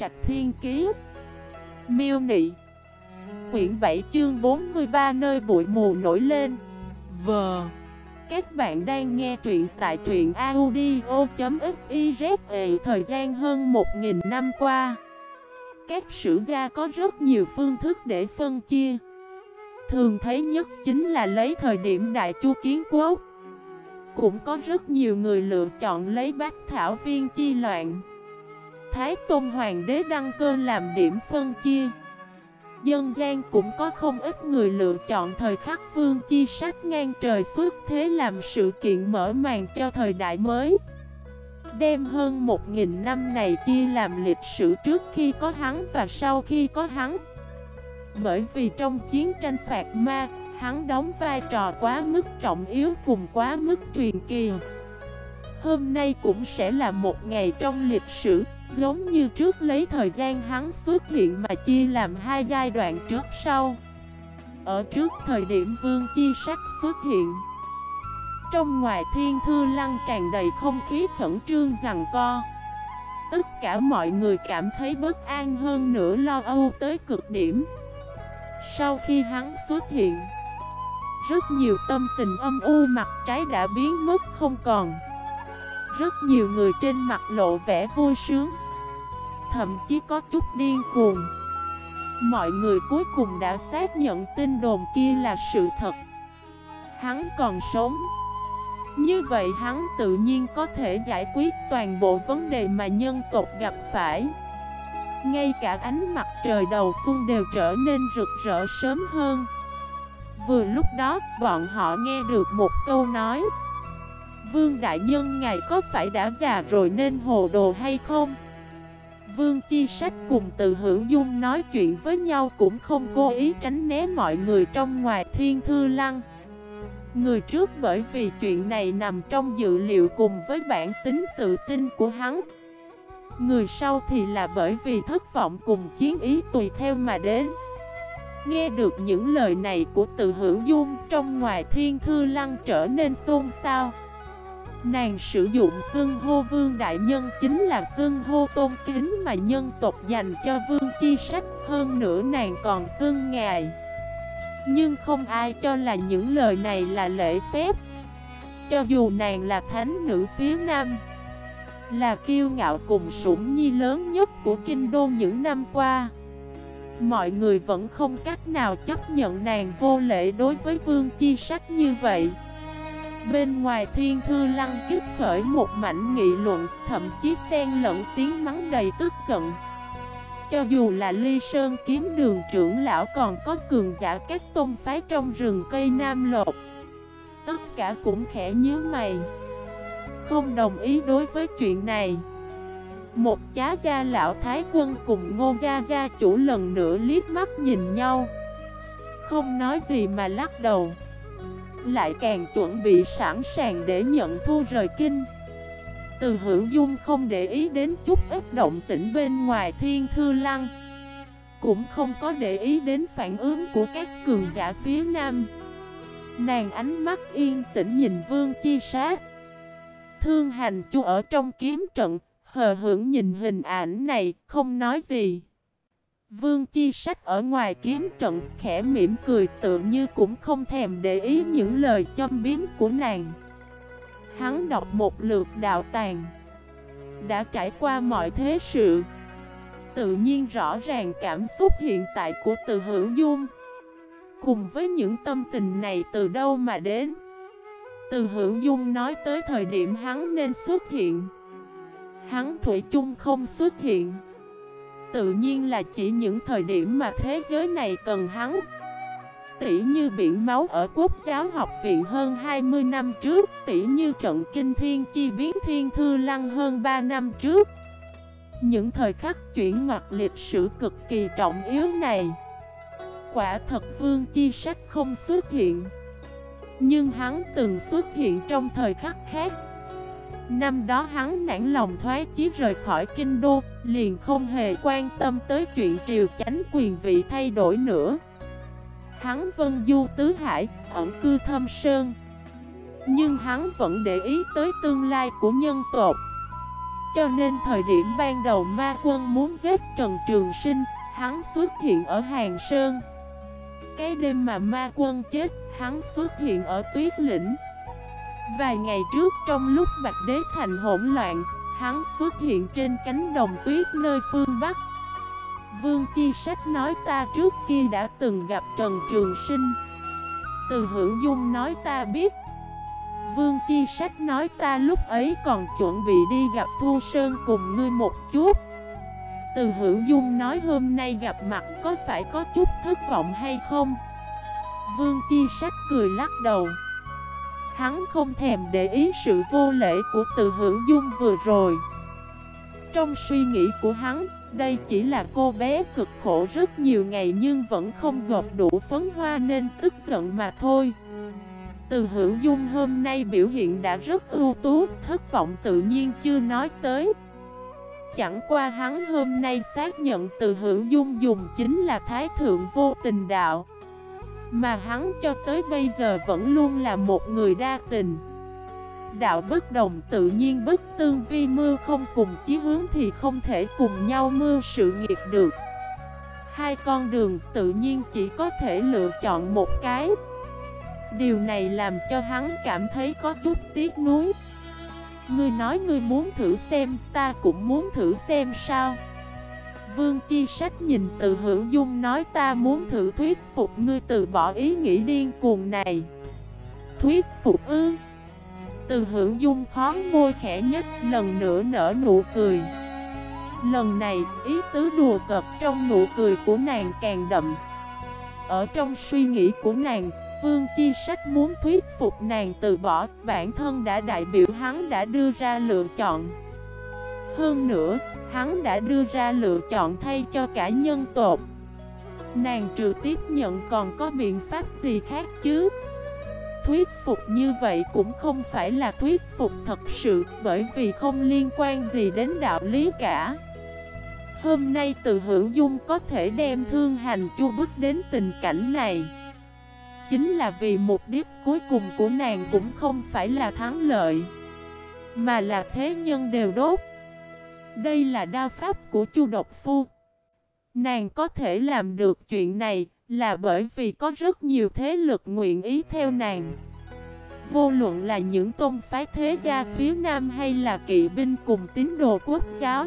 Trạch Thiên Kiế Miêu Nị. Quyển 7 chương 43 nơi bụi mù nổi lên. Vờ Các bạn đang nghe truyện tại truyện audio.xyz Thời gian hơn 1.000 năm qua, Các sử gia có rất nhiều phương thức để phân chia. Thường thấy nhất chính là lấy thời điểm đại chu kiến quốc. Cũng có rất nhiều người lựa chọn lấy bách thảo viên chi loạn. Thái Tôn Hoàng đế đăng cơ làm điểm phân chia. Dân gian cũng có không ít người lựa chọn thời khắc vương chi sách ngang trời xuất thế làm sự kiện mở màn cho thời đại mới. Đem hơn một nghìn năm này chia làm lịch sử trước khi có hắn và sau khi có hắn. Bởi vì trong chiến tranh phạt ma, hắn đóng vai trò quá mức trọng yếu cùng quá mức truyền kỳ. Hôm nay cũng sẽ là một ngày trong lịch sử. Giống như trước lấy thời gian hắn xuất hiện mà chia làm hai giai đoạn trước sau. Ở trước thời điểm vương chi sắc xuất hiện, Trong ngoài thiên thư lăng tràn đầy không khí khẩn trương rằng co. Tất cả mọi người cảm thấy bất an hơn nữa lo âu tới cực điểm. Sau khi hắn xuất hiện, Rất nhiều tâm tình âm u mặt trái đã biến mất không còn rất nhiều người trên mặt lộ vẻ vui sướng. Thậm chí có chút điên cuồng. Mọi người cuối cùng đã xác nhận tin đồn kia là sự thật. Hắn còn sống. Như vậy hắn tự nhiên có thể giải quyết toàn bộ vấn đề mà nhân tộc gặp phải. Ngay cả ánh mặt trời đầu xuân đều trở nên rực rỡ sớm hơn. Vừa lúc đó, bọn họ nghe được một câu nói. Vương Đại Nhân, ngài có phải đã già rồi nên hồ đồ hay không? Vương Chi Sách cùng từ hữu dung nói chuyện với nhau cũng không cố ý tránh né mọi người trong ngoài thiên thư lăng. Người trước bởi vì chuyện này nằm trong dự liệu cùng với bản tính tự tin của hắn. Người sau thì là bởi vì thất vọng cùng chiến ý tùy theo mà đến. Nghe được những lời này của từ hữu dung, trong ngoài thiên thư lăng trở nên xôn xao. Nàng sử dụng xương hô vương đại nhân chính là xương hô tôn kính mà nhân tộc dành cho vương chi sách. Hơn nữa nàng còn xương ngài. Nhưng không ai cho là những lời này là lễ phép. Cho dù nàng là thánh nữ phía nam, Là kiêu ngạo cùng sủng nhi lớn nhất của kinh đô những năm qua, Mọi người vẫn không cách nào chấp nhận nàng vô lễ đối với vương chi sách như vậy. Bên ngoài thiên thư lăng kích khởi một mảnh nghị luận, Thậm chí xen lẫn tiếng mắng đầy tức giận. Cho dù là ly sơn kiếm đường trưởng lão còn có cường giả các tôn phái trong rừng cây nam lột Tất cả cũng khẽ nhíu mày. Không đồng ý đối với chuyện này. Một chá gia lão thái quân cùng ngô gia gia chủ lần nữa liếc mắt nhìn nhau. Không nói gì mà lắc đầu lại càng chuẩn bị sẵn sàng để nhận thu rời kinh. Từ hữu dung không để ý đến chút ít động tĩnh bên ngoài thiên thư lăng, Cũng không có để ý đến phản ứng của các cường giả phía nam. Nàng ánh mắt yên tĩnh nhìn vương chi sát Thương hành chu ở trong kiếm trận, Hờ hưởng nhìn hình ảnh này, không nói gì. Vương Chi Sách ở ngoài kiếm trận khẽ mỉm cười tự như cũng không thèm để ý những lời châm biếm của nàng. Hắn đọc một lượt đạo tàng. Đã trải qua mọi thế sự. Tự nhiên rõ ràng cảm xúc hiện tại của từ hữu dung. Cùng với những tâm tình này từ đâu mà đến? Từ hữu dung nói tới thời điểm hắn nên xuất hiện. Hắn Thủy chung không xuất hiện. Tự nhiên là chỉ những thời điểm mà thế giới này cần hắn. Tỷ như biển máu ở quốc giáo học viện hơn 20 năm trước, Tỷ như trận kinh thiên chi biến thiên thư lăng hơn 3 năm trước. Những thời khắc chuyển ngoặt lịch sử cực kỳ trọng yếu này. Quả thật vương chi sách không xuất hiện. Nhưng hắn từng xuất hiện trong thời khắc khác. Năm đó hắn nản lòng thoái chí rời khỏi kinh đô Liền không hề quan tâm tới chuyện triều chánh quyền vị thay đổi nữa. Hắn vân du tứ hải, ẩn cư thâm sơn. Nhưng hắn vẫn để ý tới tương lai của nhân tộc. Cho nên thời điểm ban đầu ma quân muốn giết Trần Trường Sinh Hắn xuất hiện ở Hàng Sơn. Cái đêm mà ma quân chết Hắn xuất hiện ở Tuyết Lĩnh. Vài ngày trước, trong lúc Bạch Đế Thành hỗn loạn, Hắn xuất hiện trên cánh đồng tuyết nơi phương Bắc. Vương Chi Sách nói, ta trước kia đã từng gặp Trần Trường Sinh. Từ hữu dung nói, ta biết. Vương Chi Sách nói, ta lúc ấy còn chuẩn bị đi gặp Thu Sơn cùng ngươi một chút. Từ hữu dung nói, hôm nay gặp mặt có phải có chút thất vọng hay không? Vương Chi Sách cười lắc đầu. Hắn không thèm để ý sự vô lễ của từ hữu dung vừa rồi. Trong suy nghĩ của hắn, Đây chỉ là cô bé cực khổ rất nhiều ngày Nhưng vẫn không gọt đủ phấn hoa nên tức giận mà thôi. Từ hữu dung hôm nay biểu hiện đã rất ưu tú, Thất vọng tự nhiên chưa nói tới. Chẳng qua hắn hôm nay xác nhận từ hữu dung dùng chính là thái thượng vô tình đạo mà hắn cho tới bây giờ vẫn luôn là một người đa tình. Đạo bất đồng tự nhiên bất tương vi mưa không cùng chí hướng thì không thể cùng nhau mưa sự nghiệp được. Hai con đường tự nhiên chỉ có thể lựa chọn một cái. Điều này làm cho hắn cảm thấy có chút tiếc nuối. Ngươi nói ngươi muốn thử xem, ta cũng muốn thử xem sao? Vương Chi Sách nhìn từ hữu dung nói, ta muốn thử thuyết phục ngươi từ bỏ ý nghĩ điên cuồng này. Thuyết phục ư? Từ hữu dung khó môi khẽ nhất lần nữa nở nụ cười. Lần này, ý tứ đùa cợt trong nụ cười của nàng càng đậm. Ở trong suy nghĩ của nàng, Vương Chi Sách muốn thuyết phục nàng từ bỏ, Bản thân đã đại biểu hắn đã đưa ra lựa chọn. Hơn nữa, Hắn đã đưa ra lựa chọn thay cho cả nhân tộc. Nàng trừ tiếp nhận còn có biện pháp gì khác chứ? Thuyết phục như vậy cũng không phải là thuyết phục thật sự, Bởi vì không liên quan gì đến đạo lý cả. Hôm nay từ hữu dung có thể đem thương hành chu bước đến tình cảnh này. Chính là vì mục đích cuối cùng của nàng cũng không phải là thắng lợi, Mà là thế nhân đều đốt đây là đao pháp của Chu Độc Phu. Nàng có thể làm được chuyện này là bởi vì có rất nhiều thế lực nguyện ý theo nàng. Vô luận là những tôn phái thế gia phía Nam hay là kỵ binh cùng tín đồ quốc giáo.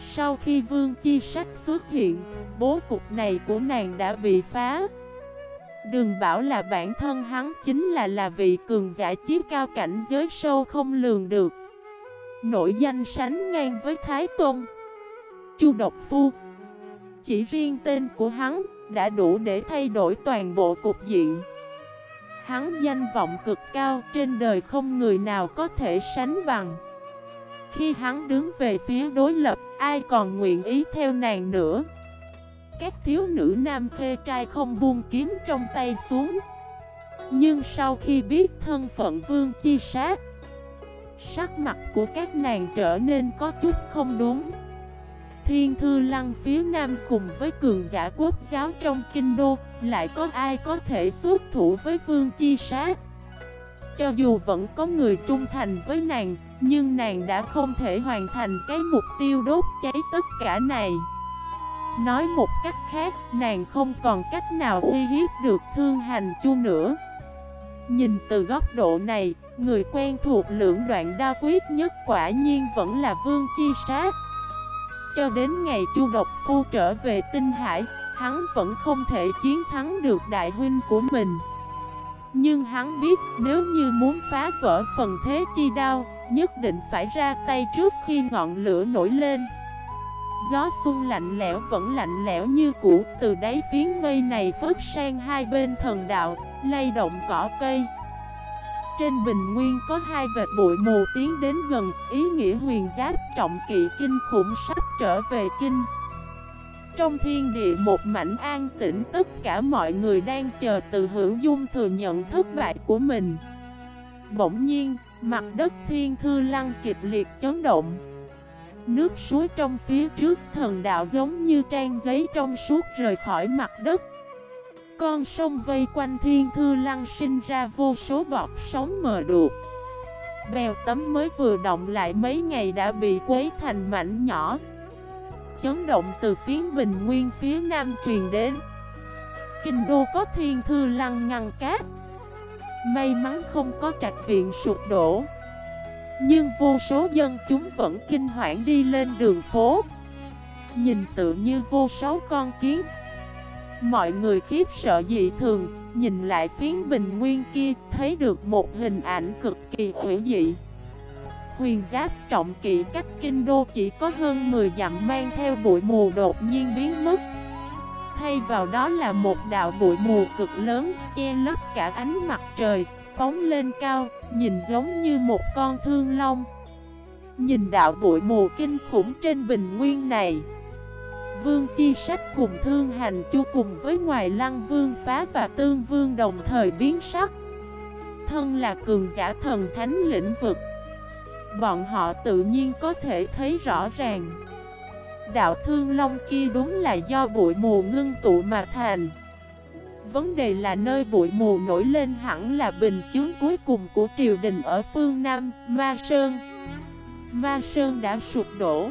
Sau khi Vương Chi Sách xuất hiện, bố cục này của nàng đã bị phá. Đừng bảo là bản thân hắn chính là là vị cường giả chiếc cao cảnh giới sâu không lường được. Nổi danh sánh ngang với Thái Tôn. Chu Độc Phu. Chỉ riêng tên của hắn đã đủ để thay đổi toàn bộ cục diện. Hắn danh vọng cực cao trên đời không người nào có thể sánh bằng. Khi hắn đứng về phía đối lập, ai còn nguyện ý theo nàng nữa? Các thiếu nữ nam khê trai không buông kiếm trong tay xuống. Nhưng sau khi biết thân phận vương chi sát Sắc mặt của các nàng trở nên có chút không đúng. Thiên thư lăng phía nam cùng với cường giả quốc giáo trong kinh đô Lại có ai có thể xuất thủ với vương chi sát? Cho dù vẫn có người trung thành với nàng Nhưng nàng đã không thể hoàn thành cái mục tiêu đốt cháy tất cả này. Nói một cách khác, nàng không còn cách nào uy hiếp được thương hành chu nữa. Nhìn từ góc độ này, người quen thuộc lưỡng đoạn đa quyết nhất quả nhiên vẫn là Vương Chi Sát. Cho đến ngày Chu Độc Phu trở về Tinh Hải, hắn vẫn không thể chiến thắng được đại huynh của mình. Nhưng hắn biết nếu như muốn phá vỡ phần thế chi đao, nhất định phải ra tay trước khi ngọn lửa nổi lên. Gió xuân lạnh lẽo vẫn lạnh lẽo như cũ, từ đáy phiến mây này phớt sang hai bên thần đạo, lay động cỏ cây. Trên bình nguyên có hai vệt bụi mù tiến đến gần, ý nghĩa huyền giáp trọng kỵ kinh khủng sắp trở về kinh. Trong thiên địa một mảnh an tĩnh tất cả mọi người đang chờ từ hữu dung thừa nhận thất bại của mình. Bỗng nhiên, mặt đất thiên thư lăng kịch liệt chấn động. Nước suối trong phía trước thần đạo giống như trang giấy trong suốt rời khỏi mặt đất. Con sông vây quanh thiên thư lăng sinh ra vô số bọt sóng mờ đục bèo tấm mới vừa động lại mấy ngày đã bị quấy thành mảnh nhỏ. Chấn động từ phiến bình nguyên phía nam truyền đến. Kinh đô có thiên thư lăng ngăn cát. May mắn không có trạch viện sụp đổ. Nhưng vô số dân chúng vẫn kinh hoảng đi lên đường phố. Nhìn tự như vô số con kiến Mọi người khiếp sợ dị thường Nhìn lại phiến bình nguyên kia Thấy được một hình ảnh cực kỳ hữu dị. Huyền giáp trọng kỵ cách kinh đô chỉ có hơn 10 dặm mang theo bụi mù đột nhiên biến mất. Thay vào đó là một đạo bụi mù cực lớn che lấp cả ánh mặt trời Phóng lên cao, nhìn giống như một con thương long. Nhìn đạo bụi mù kinh khủng trên bình nguyên này Vương Chi Sách cùng Thương Hành Chu cùng với Ngoài Lăng Vương Phá và Tương Vương đồng thời biến sắc. Thân là cường giả thần thánh lĩnh vực. Bọn họ tự nhiên có thể thấy rõ ràng. Đạo Thương Long kia đúng là do bụi mù ngưng tụ mà thành. Vấn đề là nơi bụi mù nổi lên hẳn là bình chướng cuối cùng của triều đình ở phương Nam, Ma Sơn. Ma Sơn đã sụp đổ